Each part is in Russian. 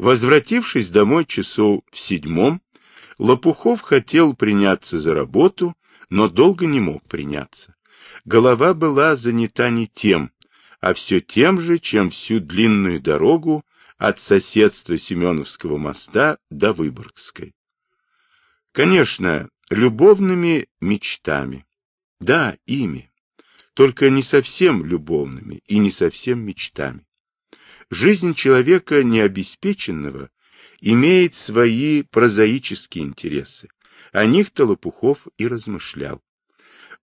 Возвратившись домой часов в седьмом, Лопухов хотел приняться за работу, но долго не мог приняться. Голова была занята не тем, а все тем же, чем всю длинную дорогу от соседства Семеновского моста до Выборгской. Конечно, любовными мечтами. Да, ими. Только не совсем любовными и не совсем мечтами. Жизнь человека необеспеченного имеет свои прозаические интересы. О них-то Лопухов и размышлял.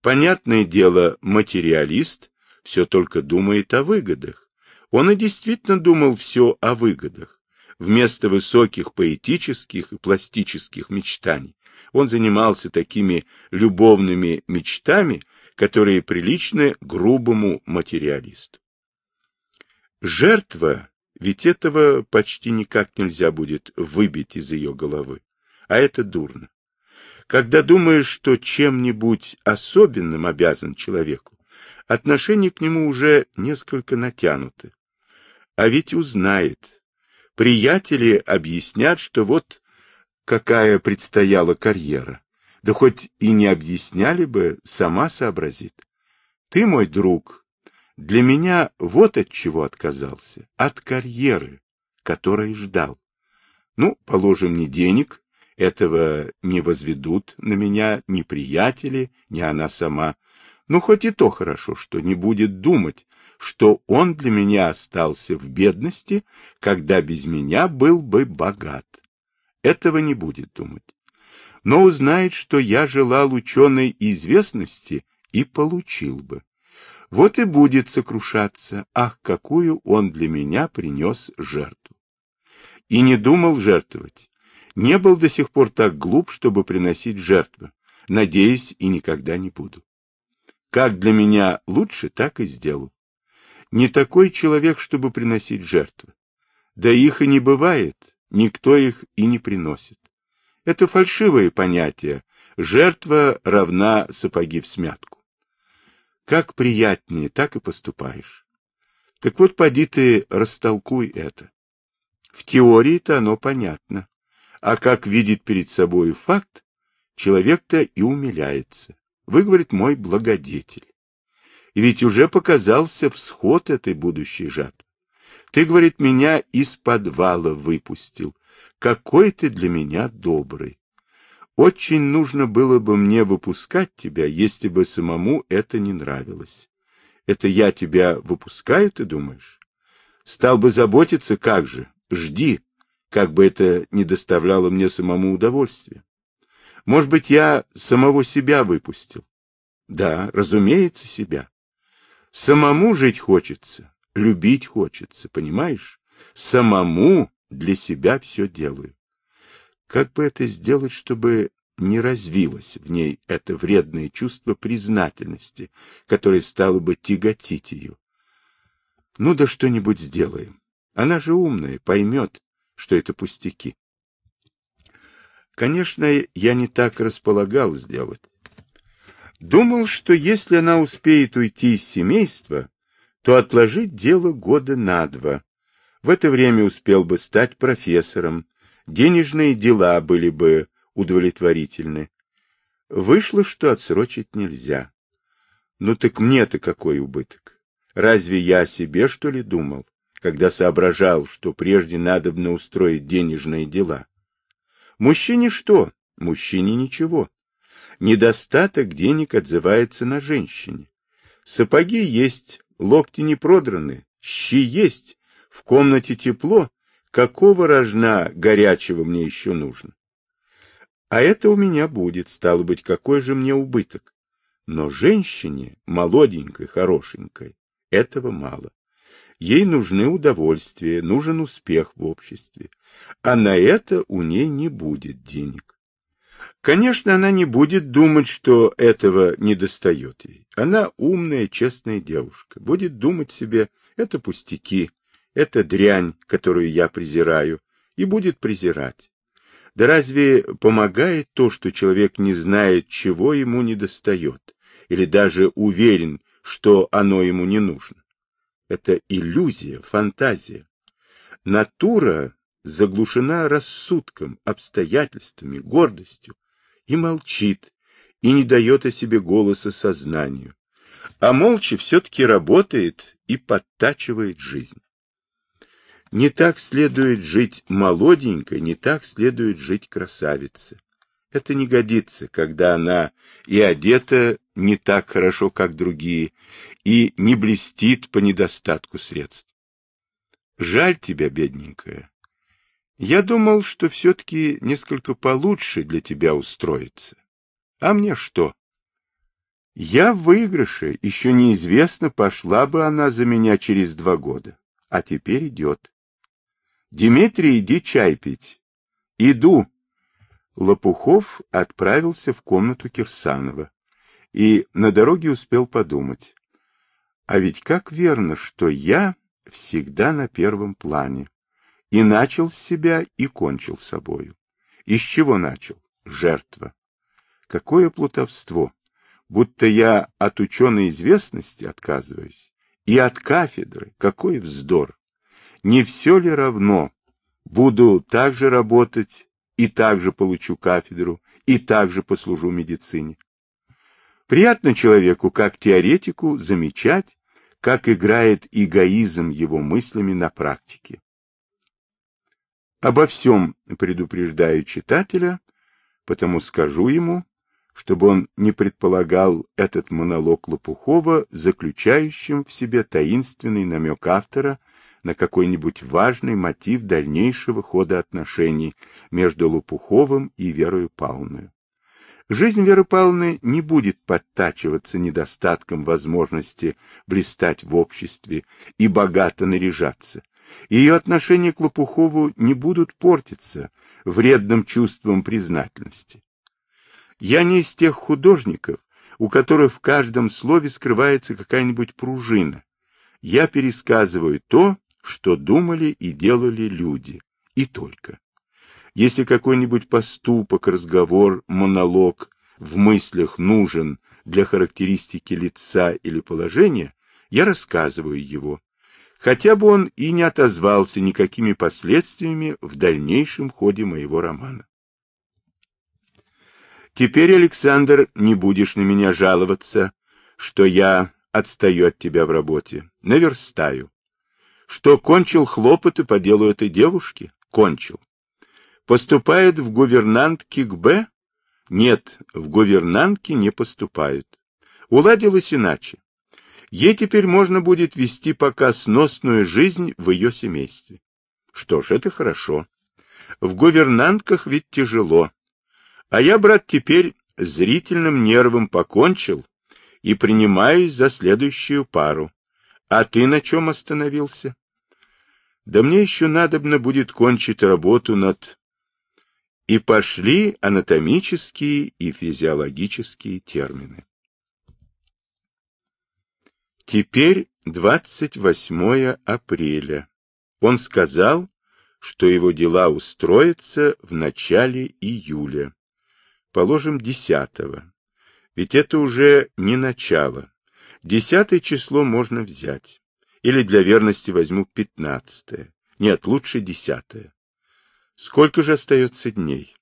Понятное дело, материалист все только думает о выгодах. Он и действительно думал все о выгодах. Вместо высоких поэтических и пластических мечтаний он занимался такими любовными мечтами, которые приличны грубому материалисту. Жертва, ведь этого почти никак нельзя будет выбить из ее головы. А это дурно. Когда думаешь, что чем-нибудь особенным обязан человеку, отношение к нему уже несколько натянуто. А ведь узнает. Приятели объяснят, что вот какая предстояла карьера. Да хоть и не объясняли бы, сама сообразит. Ты, мой друг, для меня вот от чего отказался. От карьеры, которой ждал. Ну, положим, не денег, этого не возведут на меня ни приятели, ни она сама. Ну, хоть и то хорошо, что не будет думать, что он для меня остался в бедности, когда без меня был бы богат. Этого не будет думать. Но узнает, что я желал ученой известности и получил бы. Вот и будет сокрушаться, ах, какую он для меня принес жертву. И не думал жертвовать. Не был до сих пор так глуп, чтобы приносить жертвы. Надеюсь, и никогда не буду. Как для меня лучше, так и сделал. Не такой человек, чтобы приносить жертвы. Да их и не бывает, никто их и не приносит. Это фальшивое понятие. Жертва равна сапоги в смятку. Как приятнее, так и поступаешь. Так вот, поди ты растолкуй это. В теории-то оно понятно. А как видит перед собой факт, человек-то и умиляется. Вы, говорит, мой благодетель. И ведь уже показался всход этой будущей жатвы. Ты, говорит, меня из подвала выпустил. Какой ты для меня добрый. Очень нужно было бы мне выпускать тебя, если бы самому это не нравилось. Это я тебя выпускаю, ты думаешь? Стал бы заботиться, как же? Жди, как бы это не доставляло мне самому удовольствия. Может быть, я самого себя выпустил? Да, разумеется, себя. Самому жить хочется, любить хочется, понимаешь? Самому для себя все делаю. Как бы это сделать, чтобы не развилось в ней это вредное чувство признательности, которое стало бы тяготить ее? Ну да что-нибудь сделаем. Она же умная, поймет, что это пустяки. Конечно, я не так располагал сделать. Думал, что если она успеет уйти из семейства, то отложить дело года на два. В это время успел бы стать профессором, денежные дела были бы удовлетворительны. Вышло, что отсрочить нельзя. Ну так мне-то какой убыток? Разве я о себе, что ли, думал, когда соображал, что прежде надобно устроить денежные дела? Мужчине что? Мужчине ничего. Недостаток денег отзывается на женщине. Сапоги есть, локти не продраны, щи есть, в комнате тепло, Какого рожна горячего мне еще нужно? А это у меня будет, стало быть, какой же мне убыток. Но женщине, молоденькой, хорошенькой, этого мало. Ей нужны удовольствия, нужен успех в обществе. А на это у ней не будет денег. Конечно, она не будет думать, что этого не достает ей. Она умная, честная девушка. Будет думать себе, это пустяки, это дрянь, которую я презираю, и будет презирать. Да разве помогает то, что человек не знает, чего ему недостает, или даже уверен, что оно ему не нужно? Это иллюзия, фантазия. Натура заглушена рассудком, обстоятельствами, гордостью, и молчит, и не дает о себе голоса сознанию, а молча все-таки работает и подтачивает жизнь. Не так следует жить молоденькой, не так следует жить красавице. Это не годится, когда она и одета не так хорошо, как другие, и не блестит по недостатку средств. Жаль тебя, бедненькая. Я думал, что все-таки несколько получше для тебя устроится. А мне что? Я в выигрыше, еще неизвестно, пошла бы она за меня через два года. А теперь идет. Дмитрий, иди чай пить. Иду. Лопухов отправился в комнату Кирсанова и на дороге успел подумать. А ведь как верно, что я всегда на первом плане. И начал с себя, и кончил собою. Из чего начал? Жертва. Какое плутовство! Будто я от ученой известности отказываюсь. И от кафедры. Какой вздор! Не все ли равно? Буду так же работать, и так же получу кафедру, и так же послужу медицине. Приятно человеку, как теоретику, замечать, как играет эгоизм его мыслями на практике. Обо всем предупреждаю читателя, потому скажу ему, чтобы он не предполагал этот монолог Лопухова, заключающим в себе таинственный намек автора на какой-нибудь важный мотив дальнейшего хода отношений между Лопуховым и Верой Павловной. Жизнь Веры Павловны не будет подтачиваться недостатком возможности блистать в обществе и богато наряжаться. Ее отношения к Лопухову не будут портиться вредным чувством признательности. Я не из тех художников, у которых в каждом слове скрывается какая-нибудь пружина. Я пересказываю то, что думали и делали люди, и только. Если какой-нибудь поступок, разговор, монолог в мыслях нужен для характеристики лица или положения, я рассказываю его, хотя бы он и не отозвался никакими последствиями в дальнейшем ходе моего романа. Теперь, Александр, не будешь на меня жаловаться, что я отстаю от тебя в работе. Наверстаю. Что кончил хлопоты по делу этой девушки? Кончил. Поступает в гувернантки к Б? Нет, в гувернантки не поступают. Уладилось иначе. Ей теперь можно будет вести пока сносную жизнь в ее семействе. Что ж, это хорошо. В гувернантках ведь тяжело. А я, брат, теперь зрительным нервом покончил и принимаюсь за следующую пару. А ты на чем остановился? Да мне еще надобно будет кончить работу над... И пошли анатомические и физиологические термины. Теперь 28 апреля. Он сказал, что его дела устроятся в начале июля положим, десятого. Ведь это уже не начало. Десятое число можно взять. Или для верности возьму пятнадцатое. Нет, лучше десятое. Сколько же остается дней?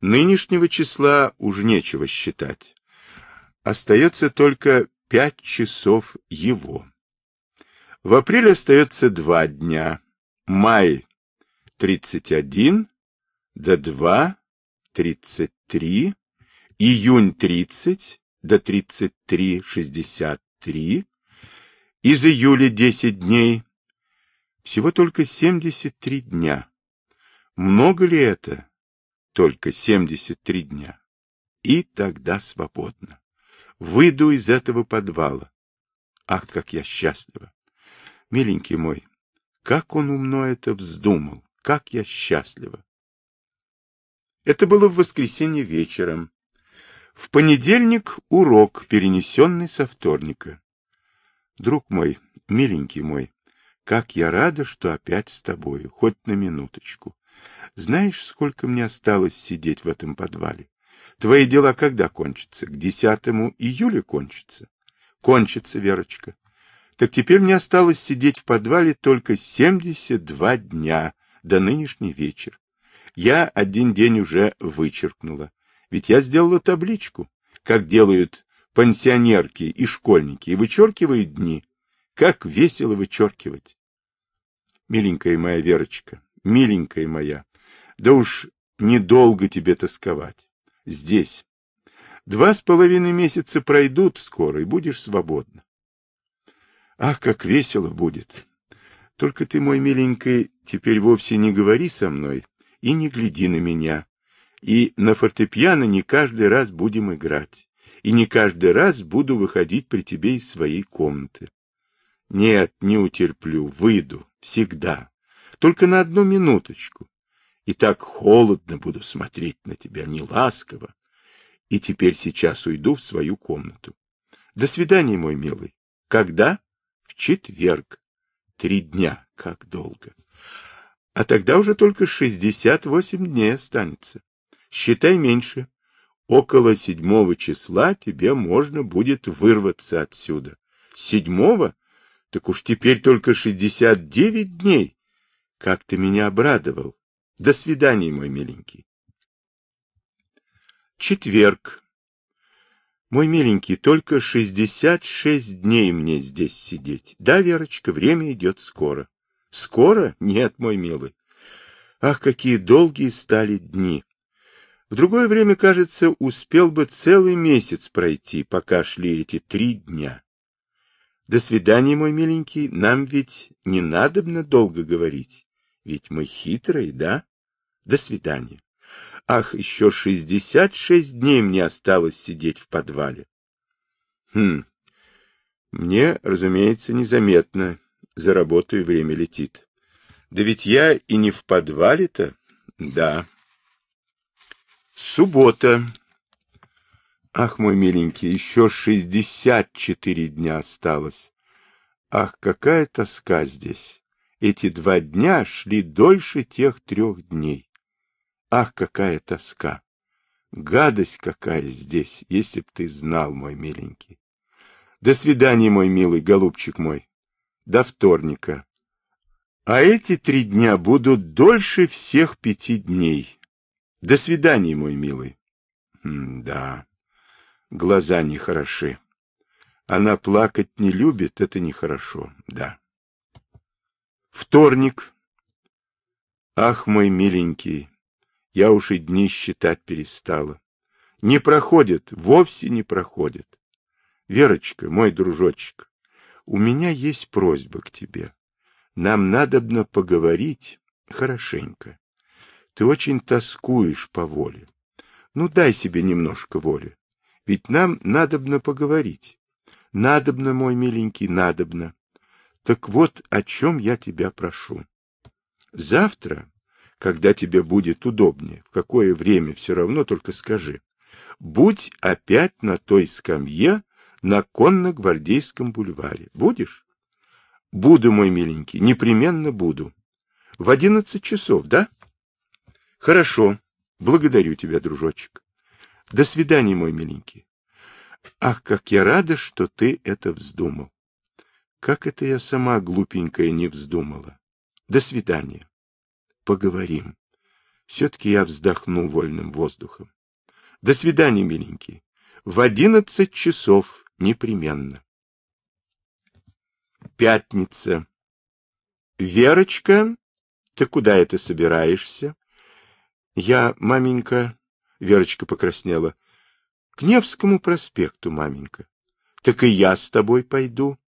Нынешнего числа уж нечего считать. Остается только пять часов его. В апреле остается два дня. Май 31 до 2 33, июнь 30 до 33, 63, из июля 10 дней, всего только 73 дня. Много ли это? Только 73 дня. И тогда свободно. Выйду из этого подвала. Ах, как я счастлива! Миленький мой, как он умно это вздумал, как я счастлива! Это было в воскресенье вечером. В понедельник урок, перенесенный со вторника. Друг мой, миленький мой, как я рада, что опять с тобою, хоть на минуточку. Знаешь, сколько мне осталось сидеть в этом подвале? Твои дела когда кончатся? К 10 июля кончатся? Кончится, Верочка. Так теперь мне осталось сидеть в подвале только 72 дня до нынешний вечер. Я один день уже вычеркнула. Ведь я сделала табличку, как делают пансионерки и школьники, и вычеркивают дни. Как весело вычеркивать. Миленькая моя Верочка, миленькая моя, да уж недолго тебе тосковать. Здесь. Два с половиной месяца пройдут скоро, и будешь свободна. Ах, как весело будет! Только ты, мой миленький, теперь вовсе не говори со мной и не гляди на меня. И на фортепиано не каждый раз будем играть. И не каждый раз буду выходить при тебе из своей комнаты. Нет, не утерплю, выйду, всегда. Только на одну минуточку. И так холодно буду смотреть на тебя, не ласково. И теперь сейчас уйду в свою комнату. До свидания, мой милый. Когда? В четверг. Три дня. Как долго. А тогда уже только шестьдесят восемь дней останется. Считай меньше. Около седьмого числа тебе можно будет вырваться отсюда. Седьмого? Так уж теперь только шестьдесят девять дней. Как ты меня обрадовал. До свидания, мой миленький. Четверг. Мой миленький, только шестьдесят шесть дней мне здесь сидеть. Да, Верочка, время идет скоро. Скоро? Нет, мой милый. Ах, какие долгие стали дни. В другое время, кажется, успел бы целый месяц пройти, пока шли эти три дня. До свидания, мой миленький, нам ведь не надобно долго говорить, ведь мы хитрые, да? До свидания. Ах, еще шестьдесят шесть дней мне осталось сидеть в подвале. Хм, мне, разумеется, незаметно, за работой время летит. Да ведь я и не в подвале-то, да. Суббота. Ах, мой миленький, еще шестьдесят четыре дня осталось. Ах, какая тоска здесь. Эти два дня шли дольше тех трех дней. Ах, какая тоска. Гадость какая здесь, если б ты знал, мой миленький. До свидания, мой милый голубчик мой. До вторника. А эти три дня будут дольше всех пяти дней. До свидания, мой милый. М да, глаза нехороши. Она плакать не любит, это нехорошо, да. Вторник. Ах, мой миленький, я уж и дни считать перестала. Не проходит, вовсе не проходит. Верочка, мой дружочек, у меня есть просьба к тебе. Нам надобно поговорить хорошенько. Ты очень тоскуешь по воле. Ну, дай себе немножко воли. Ведь нам надобно поговорить. Надобно, мой миленький, надобно. Так вот, о чем я тебя прошу. Завтра, когда тебе будет удобнее, в какое время все равно только скажи, будь опять на той скамье на конно-гвардейском бульваре. Будешь? Буду, мой миленький, непременно буду. В одиннадцать часов, да? Хорошо. Благодарю тебя, дружочек. До свидания, мой миленький. Ах, как я рада, что ты это вздумал. Как это я сама, глупенькая, не вздумала. До свидания. Поговорим. Все-таки я вздохну вольным воздухом. До свидания, миленький. В одиннадцать часов непременно. Пятница. Верочка, ты куда это собираешься? Я, маменька, Верочка покраснела, к Невскому проспекту, маменька. Так и я с тобой пойду.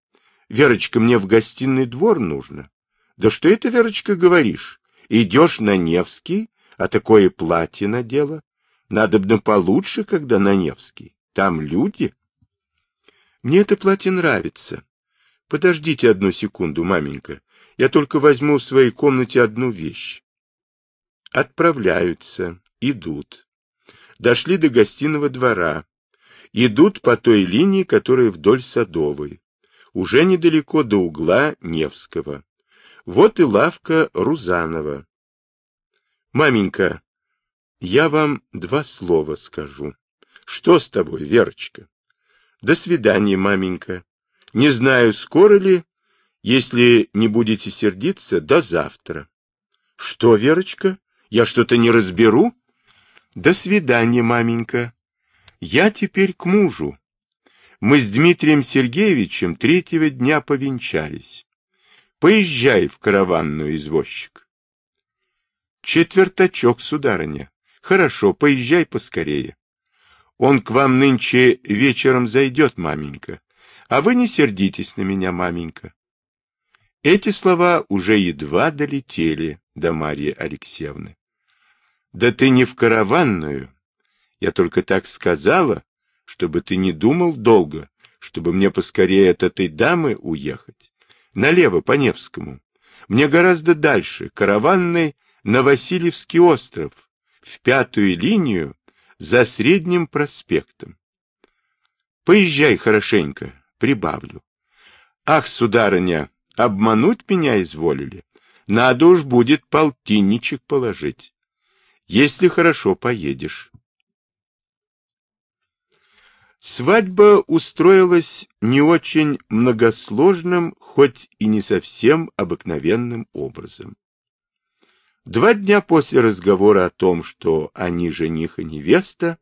Верочка, мне в гостиный двор нужно. Да что это, Верочка, говоришь? Идешь на Невский, а такое платье надела? Надо бы получше, когда на Невский. Там люди. Мне это платье нравится. Подождите одну секунду, маменька. Я только возьму в своей комнате одну вещь. Отправляются, идут. Дошли до гостиного двора. Идут по той линии, которая вдоль Садовой. Уже недалеко до угла Невского. Вот и лавка Рузанова. Маменька, я вам два слова скажу. Что с тобой, Верочка? До свидания, маменька. Не знаю, скоро ли, если не будете сердиться, до завтра. Что, Верочка, я что-то не разберу? До свидания, маменька. Я теперь к мужу. Мы с Дмитрием Сергеевичем третьего дня повенчались. Поезжай в караванную, извозчик. Четвертачок, сударыня. Хорошо, поезжай поскорее. Он к вам нынче вечером зайдет, маменька. А вы не сердитесь на меня, маменька. Эти слова уже едва долетели до Марьи Алексеевны. Да ты не в караванную. Я только так сказала, чтобы ты не думал долго, чтобы мне поскорее от этой дамы уехать. Налево, по Невскому. Мне гораздо дальше, караванный на Васильевский остров, в пятую линию, за Средним проспектом. Поезжай хорошенько, прибавлю. Ах, сударыня, обмануть меня изволили. Надо уж будет полтинничек положить. Если хорошо поедешь. Свадьба устроилась не очень многосложным, хоть и не совсем обыкновенным образом. Два дня после разговора о том, что они жених и невеста,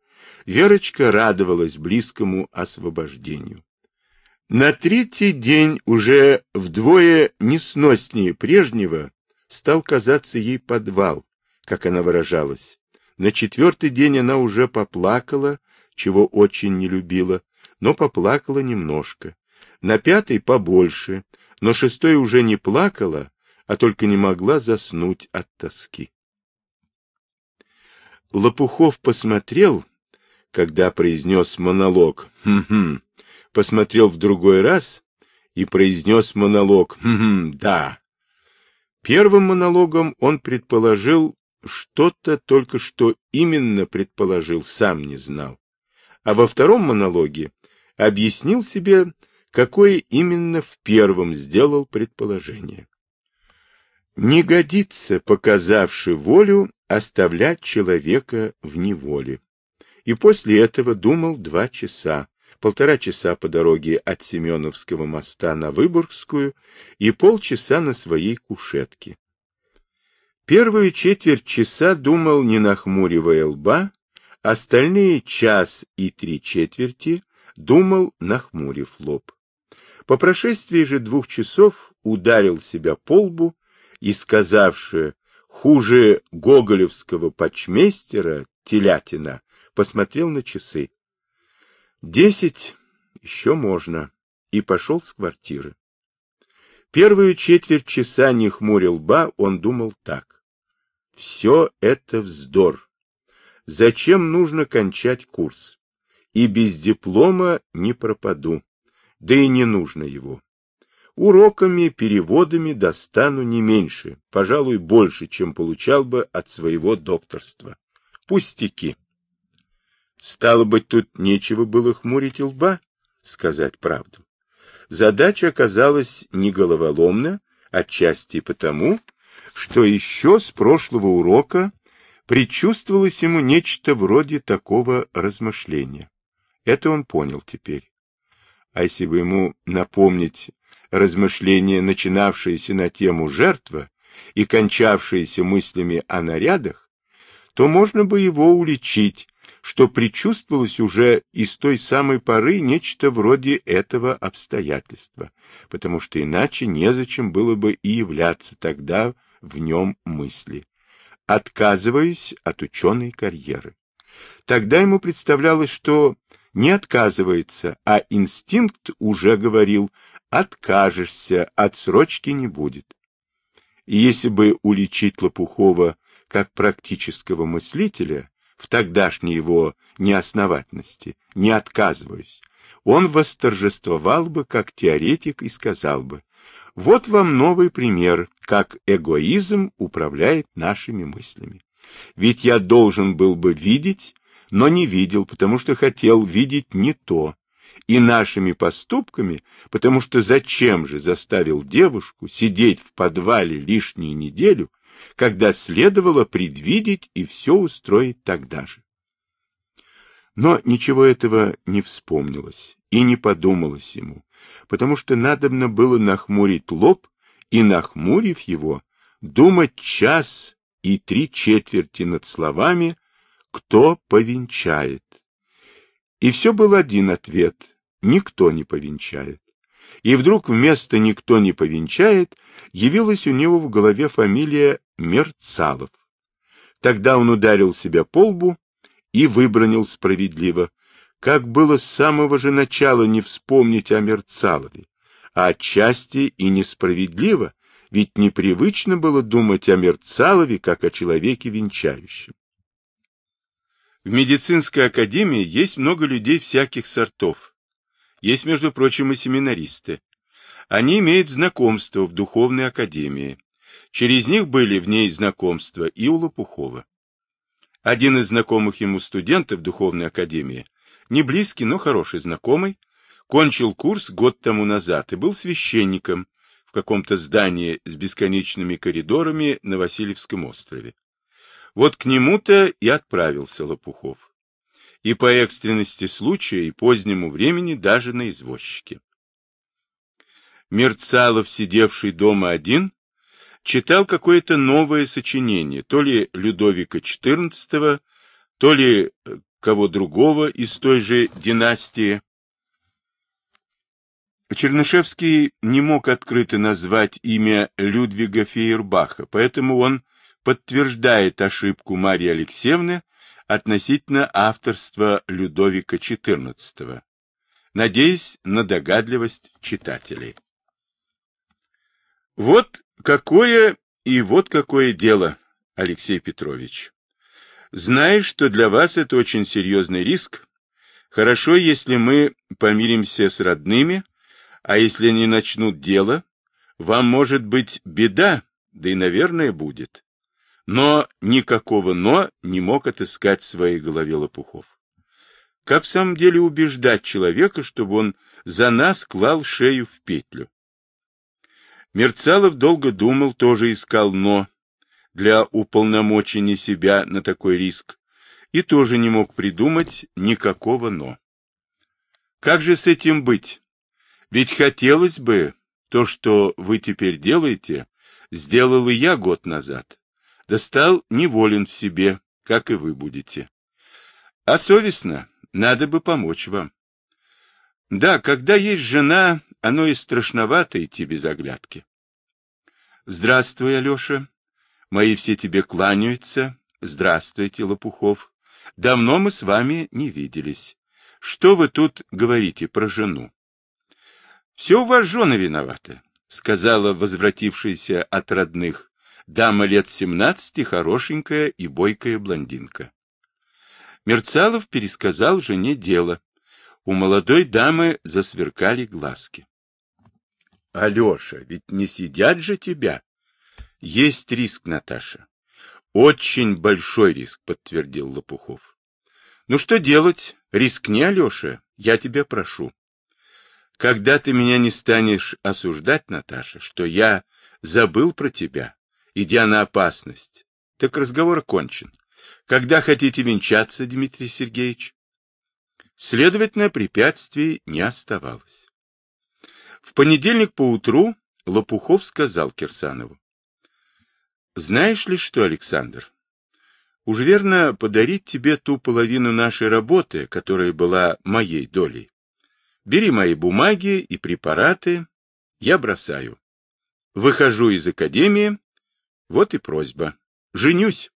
Верочка радовалась близкому освобождению. На третий день уже вдвое несноснее прежнего стал казаться ей подвал, как она выражалась. На четвертый день она уже поплакала, чего очень не любила, но поплакала немножко. На пятый побольше, но шестой уже не плакала, а только не могла заснуть от тоски. Лопухов посмотрел, когда произнес монолог «Хм-хм», посмотрел в другой раз и произнес монолог «Хм-хм, да». Первым монологом он предположил что-то только что именно предположил, сам не знал а во втором монологе объяснил себе, какое именно в первом сделал предположение. Не годится, показавши волю, оставлять человека в неволе. И после этого думал два часа, полтора часа по дороге от Семеновского моста на Выборгскую и полчаса на своей кушетке. Первую четверть часа думал, не нахмуривая лба, Остальные час и три четверти думал, нахмурив лоб. По прошествии же двух часов ударил себя по лбу и, сказавши хуже гоголевского почмейстера телятина, посмотрел на часы. Десять еще можно, и пошел с квартиры. Первую четверть часа не хмурил лба, он думал так. Все это вздор Зачем нужно кончать курс? И без диплома не пропаду, да и не нужно его. Уроками, переводами достану не меньше, пожалуй, больше, чем получал бы от своего докторства. Пустяки. Стало быть, тут нечего было хмурить лба, сказать правду. Задача оказалась не головоломна, отчасти потому, что еще с прошлого урока Предчувствовалось ему нечто вроде такого размышления. Это он понял теперь. А если бы ему напомнить размышления, начинавшиеся на тему жертва и кончавшиеся мыслями о нарядах, то можно бы его уличить, что предчувствовалось уже из той самой поры нечто вроде этого обстоятельства, потому что иначе незачем было бы и являться тогда в нем мысли отказываюсь от ученой карьеры. Тогда ему представлялось, что не отказывается, а инстинкт уже говорил, откажешься, отсрочки не будет. И если бы уличить Лопухова как практического мыслителя в тогдашней его неосновательности, не отказываюсь, он восторжествовал бы как теоретик и сказал бы, вот вам новый пример, как эгоизм управляет нашими мыслями. Ведь я должен был бы видеть, но не видел, потому что хотел видеть не то, и нашими поступками, потому что зачем же заставил девушку сидеть в подвале лишнюю неделю, когда следовало предвидеть и все устроить тогда же. Но ничего этого не вспомнилось и не подумалось ему, потому что надобно было нахмурить лоб, и, нахмурив его, думать час и три четверти над словами «Кто повенчает?». И все был один ответ – никто не повенчает. И вдруг вместо «никто не повенчает» явилась у него в голове фамилия Мерцалов. Тогда он ударил себя по лбу и выбронил справедливо, как было с самого же начала не вспомнить о Мерцалове, а отчасти и несправедливо, ведь непривычно было думать о Мерцалове как о человеке венчающем. В медицинской академии есть много людей всяких сортов. Есть, между прочим, и семинаристы. Они имеют знакомство в духовной академии. Через них были в ней знакомства и у Лопухова. Один из знакомых ему студентов духовной академии, не близкий, но хороший знакомый, кончил курс год тому назад и был священником в каком-то здании с бесконечными коридорами на Васильевском острове. Вот к нему-то и отправился Лопухов. И по экстренности случая, и позднему времени даже на извозчике. Мерцалов, сидевший дома один, читал какое-то новое сочинение, то ли Людовика XIV, то ли э, кого другого из той же династии. Чернышевский не мог открыто назвать имя Людвига Фейербаха, поэтому он подтверждает ошибку Марии Алексеевны относительно авторства Людовика XIV, надеясь на догадливость читателей. Вот какое и вот какое дело, Алексей Петрович. Знаешь, что для вас это очень серьезный риск. Хорошо, если мы помиримся с родными, а если они начнут дело, вам может быть беда, да и, наверное, будет. Но никакого «но» не мог отыскать в своей голове Лопухов. Как в самом деле убеждать человека, чтобы он за нас клал шею в петлю? Мерцалов долго думал, тоже искал «но» для уполномочения себя на такой риск, и тоже не мог придумать никакого «но». Как же с этим быть? Ведь хотелось бы то, что вы теперь делаете, сделал и я год назад да стал неволен в себе, как и вы будете. А совестно, надо бы помочь вам. Да, когда есть жена, оно и страшновато идти без оглядки. Здравствуй, Алеша. Мои все тебе кланяются. Здравствуйте, Лопухов. Давно мы с вами не виделись. Что вы тут говорите про жену? Все у вас жена виновата, сказала возвратившаяся от родных Дама лет семнадцати, хорошенькая и бойкая блондинка. Мерцалов пересказал жене дело. У молодой дамы засверкали глазки. — Алеша, ведь не сидят же тебя. — Есть риск, Наташа. — Очень большой риск, — подтвердил Лопухов. — Ну что делать? Рискни, Алеша, я тебя прошу. Когда ты меня не станешь осуждать, Наташа, что я забыл про тебя, идя на опасность. Так разговор окончен. Когда хотите венчаться, Дмитрий Сергеевич? Следовательно, препятствий не оставалось. В понедельник поутру Лопухов сказал Кирсанову. Знаешь ли что, Александр? Уж верно подарить тебе ту половину нашей работы, которая была моей долей. Бери мои бумаги и препараты, я бросаю. Выхожу из академии вот и просьба. Женюсь.